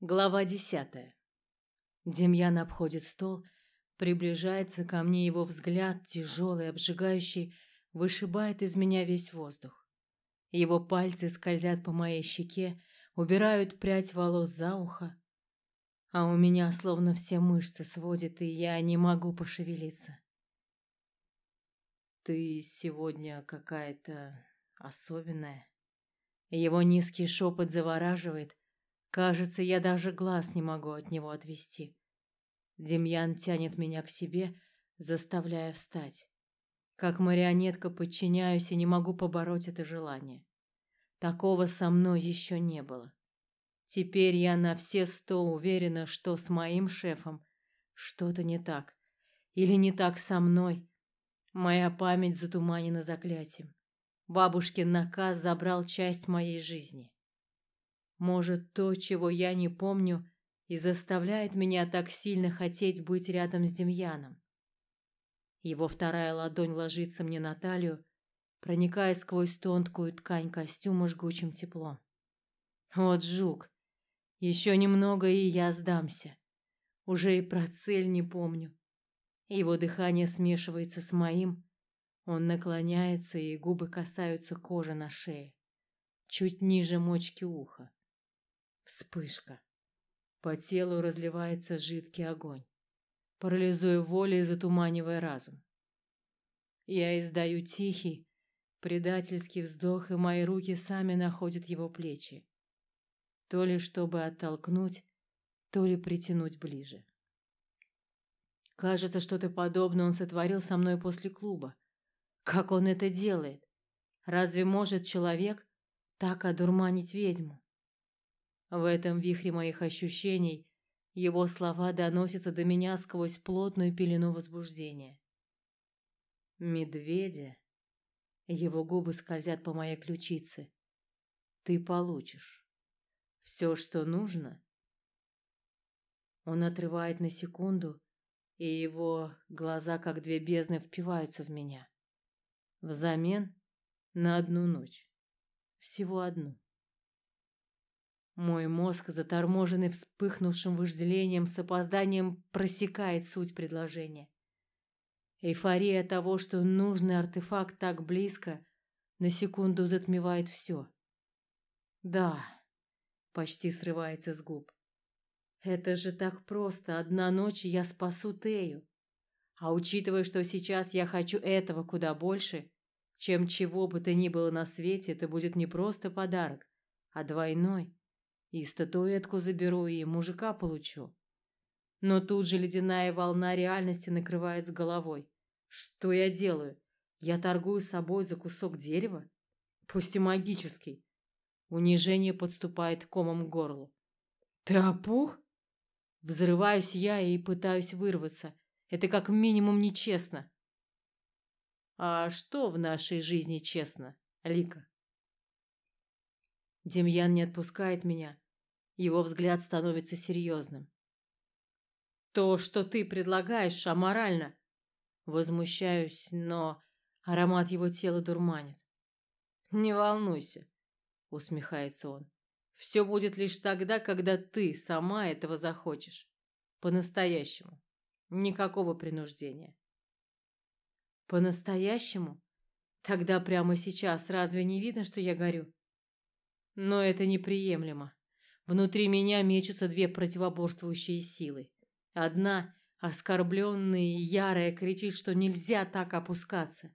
Глава десятая. Демьян обходит стол, приближается ко мне его взгляд, тяжелый, обжигающий, вышибает из меня весь воздух. Его пальцы скользят по моей щеке, убирают прядь волос за ухо, а у меня словно все мышцы сводит, и я не могу пошевелиться. Ты сегодня какая-то особенная. Его низкий шепот завораживает, Кажется, я даже глаз не могу от него отвести. Демьян тянет меня к себе, заставляя встать. Как марионетка подчиняюсь и не могу побороть это желание. Такого со мной еще не было. Теперь я на все сто уверена, что с моим шефом что-то не так. Или не так со мной. Моя память затуманена заклятием. Бабушкин наказ забрал часть моей жизни. Может, то, чего я не помню, и заставляет меня так сильно хотеть быть рядом с Демьяном. Его вторая ладонь ложится мне на талию, проникая сквозь тонкую ткань костюма жгучим теплом. Вот жук. Еще немного, и я сдамся. Уже и про цель не помню. Его дыхание смешивается с моим. Он наклоняется, и губы касаются кожи на шее, чуть ниже мочки уха. Вспышка. По телу разливается жидкий огонь, парализуя волю и затуманивая разум. Я издаю тихий, предательский вздох, и мои руки сами находят его плечи, то ли чтобы оттолкнуть, то ли притянуть ближе. Кажется, что-то подобное он сотворил со мной после клуба. Как он это делает? Разве может человек так одурманить ведьму? В этом вихре моих ощущений его слова доносятся до меня сквозь плотную пелену возбуждения. Медведя. Его губы скользят по моей ключице. Ты получишь все, что нужно. Он отрывает на секунду, и его глаза, как две бездны, впиваются в меня. Взамен на одну ночь. Всего одну. Мой мозг, заторможенный вспыхнувшим вожделением, с опозданием просекает суть предложения. Эйфория того, что нужный артефакт так близко, на секунду затмевает все. Да, почти срывается с губ. Это же так просто. Одна ночь, я спасу Тею. А учитывая, что сейчас я хочу этого куда больше, чем чего бы то ни было на свете, это будет не просто подарок, а двойной. И статуэтку заберу, и мужика получу. Но тут же ледяная волна реальности накрывает с головой. Что я делаю? Я торгую собой за кусок дерева? Пусть и магический. Унижение подступает комом к горлу. Ты опух? Взрываюсь я и пытаюсь вырваться. Это как минимум нечестно. А что в нашей жизни честно, Лика? Демьян не отпускает меня, его взгляд становится серьезным. То, что ты предлагаешь, аморально. Возмущаюсь, но аромат его тела дурманит. Не волнуйся, усмехается он. Все будет лишь тогда, когда ты сама этого захочешь. По-настоящему. Никакого принуждения. По-настоящему? Тогда прямо сейчас разве не видно, что я горю? Но это неприемлемо. Внутри меня мечутся две противоборствующие силы. Одна, оскорбленная и ярая, кричит, что нельзя так опускаться.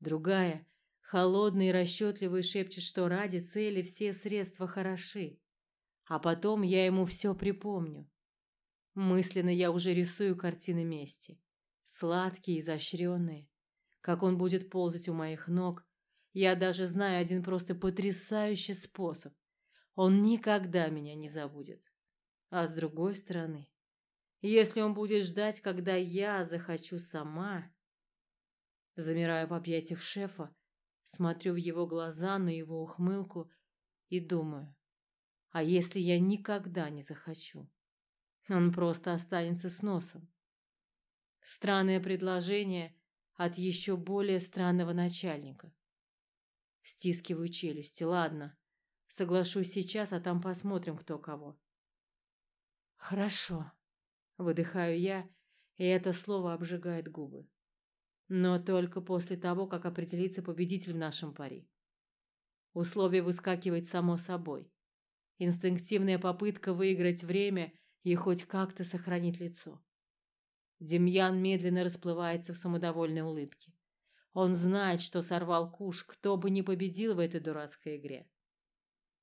Другая, холодная и расчетливая, шепчет, что ради цели все средства хороши. А потом я ему все припомню. Мысленно я уже рисую картины мести. Сладкие, изощренные. Как он будет ползать у моих ног. Я даже знаю один просто потрясающий способ. Он никогда меня не забудет. А с другой стороны, если он будет ждать, когда я захочу сама, замираю в объятиях шефа, смотрю в его глаза, на его ухмылку и думаю: а если я никогда не захочу? Он просто останется с носом. Странное предложение от еще более странного начальника. Стискиваю челюсти. Ладно, Соглашусь сейчас, а там посмотрим, кто кого. Хорошо. Выдыхаю я, и это слово обжигает губы. Но только после того, как определится победитель в нашем пари. Условие выскакивает само собой. Инстинктивная попытка выиграть время и хоть как-то сохранить лицо. Демьян медленно расплывается в самодовольной улыбке. Он знает, что сорвал куш, кто бы ни победил в этой дурацкой игре.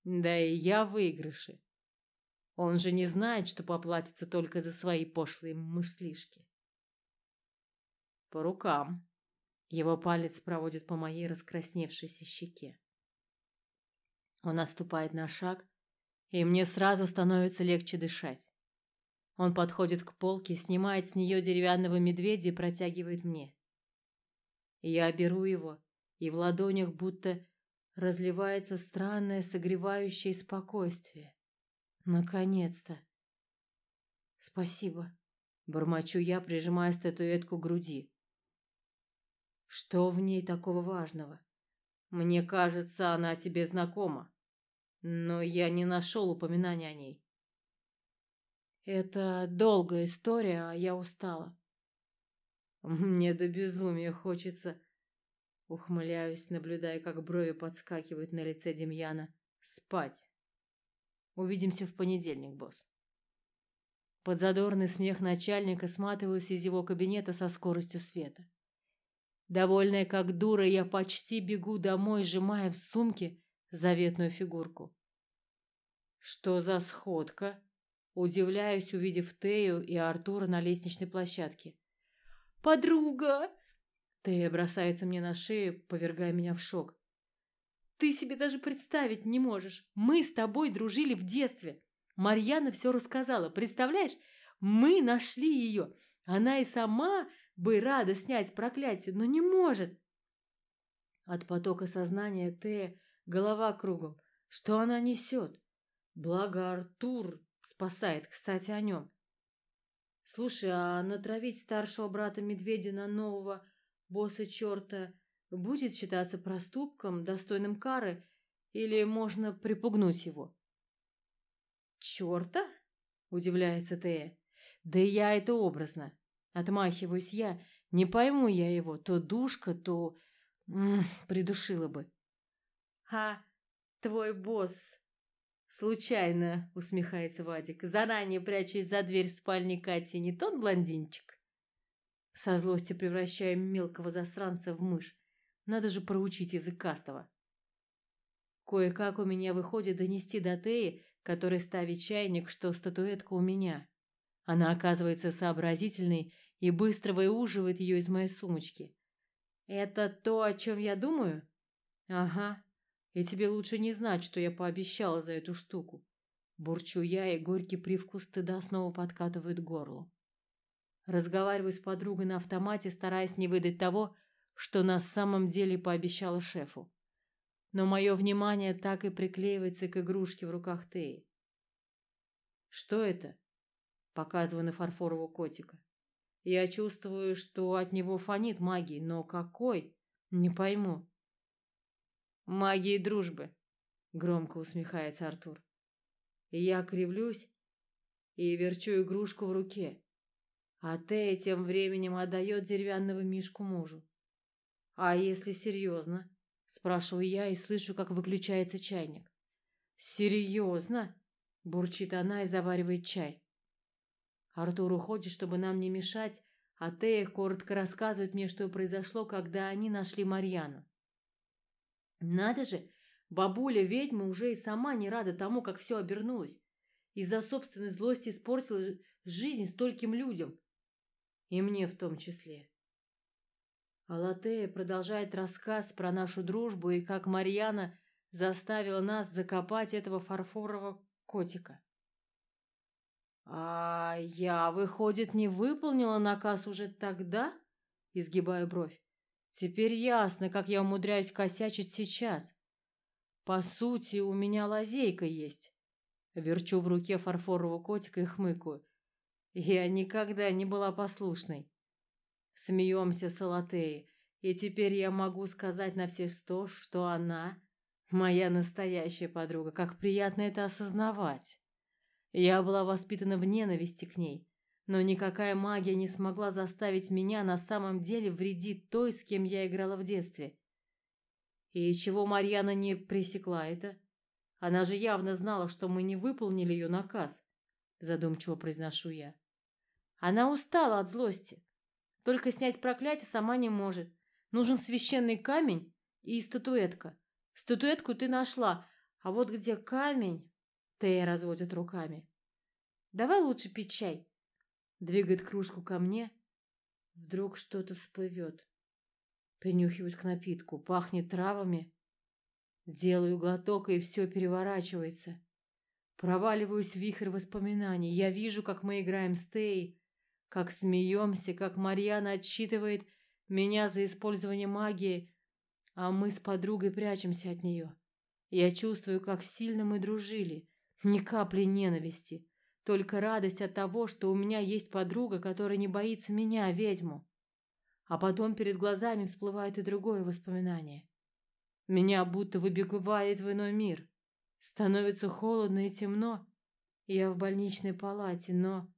Да и я в выигрыше. Он же не знает, что поплатится только за свои пошлые мыслишки. По рукам. Его палец проводит по моей раскрасневшейся щеке. Он наступает на шаг, и мне сразу становится легче дышать. Он подходит к полке, снимает с нее деревянного медведя и протягивает мне. Я беру его, и в ладонях будто разливается странное согревающее спокойствие. Наконец-то. Спасибо, бормочу я, прижимая статуэтку к груди. Что в ней такого важного? Мне кажется, она тебе знакома, но я не нашел упоминания о ней. Это долгая история, а я устала. Мне до безумия хочется, ухмыляюсь, наблюдая, как брови подскакивают на лице Демьяна, спать. Увидимся в понедельник, босс. Под задорный смех начальника сматываюсь из его кабинета со скоростью света. Довольная как дура, я почти бегу домой, сжимая в сумке заветную фигурку. Что за сходка? Удивляюсь, увидев Тею и Артура на лестничной площадке. Подруга! Тея бросается мне на шею, повергая меня в шок. Ты себе даже представить не можешь. Мы с тобой дружили в детстве. Марьяна все рассказала. Представляешь, мы нашли ее. Она и сама бы рада снять проклятие, но не может. От потока сознания Тея голова кругом. Что она несет? Благо Артур спасает, кстати, о нем. Слушай, а натравить старшего брата медведя на нового босса черта будет считаться проступком, достойным кары, или можно припугнуть его? Черта? Удивляется Тея. Да я это образно. Отмахиваюсь я. Не пойму я его. То душка, то... М -м, придушила бы. А твой босс Случайно, усмехается Вадик, заранее прячась за дверь спальни Кати, не тот блондинчик. Со злости превращаем мелкого засранца в мышь. Надо же проучить язык Кастова. Кое-как у меня выходит донести до Теи, который ставит чайник, что статуэтка у меня. Она оказывается сообразительной и быстро выуживает ее из моей сумочки. Это то, о чем я думаю? Ага, и тебе лучше не знать, что я пообещала за эту штуку. Бурчу я, и горький привкус стыда снова подкатывает к горлу. Разговариваю с подругой на автомате, стараясь не выдать того, что на самом деле пообещала шефу. Но мое внимание так и приклеивается к игрушке в руках Теи. Что это? Показываю на фарфорового котика. Я чувствую, что от него фонит магией, но какой? Не пойму. Магии дружбы, громко усмехается Артур. Я кривлюсь и верчу игрушку в руке. А Тея тем временем отдает деревянного мишку мужу. А если серьезно? спрашиваю я и слышу, как выключается чайник. Серьезно? бурчит она и заваривает чай. Артур уходит, чтобы нам не мешать, а Тея коротко рассказывает мне, что произошло, когда они нашли Марьяну. Надо же, бабуля-ведьма уже и сама не рада тому, как все обернулось. Из-за собственной злости испортила жизнь стольким людям. И мне в том числе. Алатея продолжает рассказ про нашу дружбу и как Марьяна заставила нас закопать этого фарфорового котика. А я, выходит, не выполнила наказ уже тогда? Изгибаю бровь. Теперь ясно, как я умудряюсь косячить сейчас. По сути, у меня лазейка есть. Верчу в руке фарфорового котика и хмыкаю. Я никогда не была послушной. Смеемся с Алатеей, и теперь я могу сказать на все сто, что она моя настоящая подруга. Как приятно это осознавать. Я была воспитана в ненависти к ней, но никакая магия не смогла заставить меня на самом деле вредить той, с кем я играла в детстве. И чего Марьяна не пресекла это? Она же явно знала, что мы не выполнили ее наказ, задумчиво произношу я. Она устала от злости. Только снять проклятие сама не может. Нужен священный камень и статуэтка. Статуэтку ты нашла, а вот где камень... Тея разводит руками. Давай лучше пить чай. Двигает кружку ко мне. Вдруг что-то всплывет. Принюхиваюсь к напитку. Пахнет травами. Делаю глоток, и все переворачивается. Проваливаюсь в вихрь воспоминаний. Я вижу, как мы играем с Теей, как смеемся, как Марьяна отчитывает меня за использование магии, а мы с подругой прячемся от нее. Я чувствую, как сильно мы дружили. Ни капли ненависти, только радость от того, что у меня есть подруга, которая не боится меня, ведьму. А потом перед глазами всплывает и другое воспоминание. Меня будто выбегает в иной мир. Становится холодно и темно. Я в больничной палате, но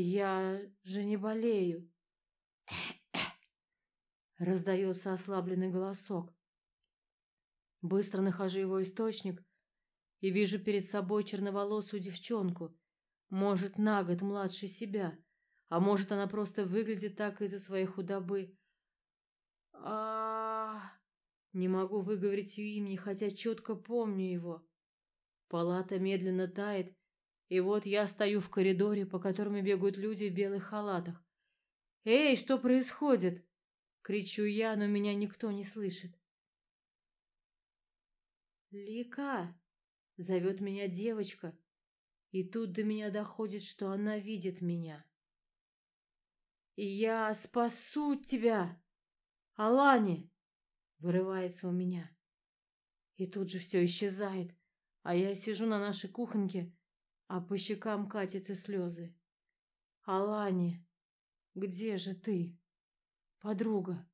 я же не болею. Раздается ослабленный голосок. Быстро нахожу его источник и вижу перед собой черноволосую девчонку, может, на год младше себя, а может, она просто выглядит так из-за своей худобы. А, не могу выговорить ее имени, хотя четко помню его. Палата медленно тает, и вот я стою в коридоре, по которому бегают люди в белых халатах. Эй, что происходит? кричу я, но меня никто не слышит. Лика, зовет меня девочка, и тут до меня доходит, что она видит меня. «Я спасу тебя, Алани!» Вырывается у меня. И тут же все исчезает, а я сижу на нашей кухоньке, а по щекам катятся слезы. «Алани, где же ты, подруга?»